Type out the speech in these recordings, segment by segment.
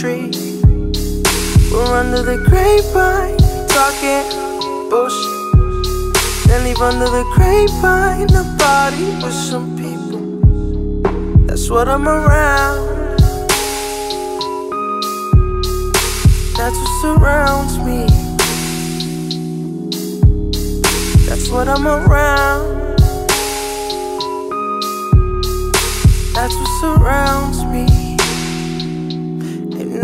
tree. We're under the grapevine, talking bullshit. Then leave under the grapevine, a body with some people. That's what I'm around. That's what surrounds me. That's what I'm around. That's what surrounds me.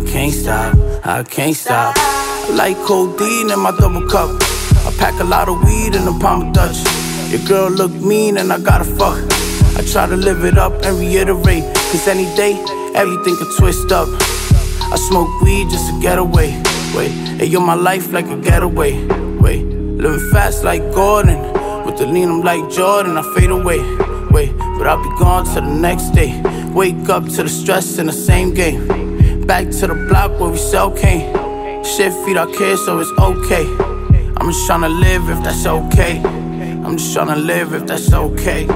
can't stop. I can't stop. I like codeine in my double cup. I pack a lot of weed in the palm of Dutch. Your girl look mean and I gotta fuck. I try to live it up and reiterate. Cause any day, everything could twist up. I smoke weed just to get away. Wait, hey, yo, my life like a getaway. Wait, living fast like Gordon. With the lean, I'm like Jordan. I fade away. Wait, but I'll be gone till the next day. Wake up to the stress in the same game. Back to the block where we sell cane. Shit feed our kids, so it's okay. I'm just tryna live if that's okay. I'm just tryna live if that's okay.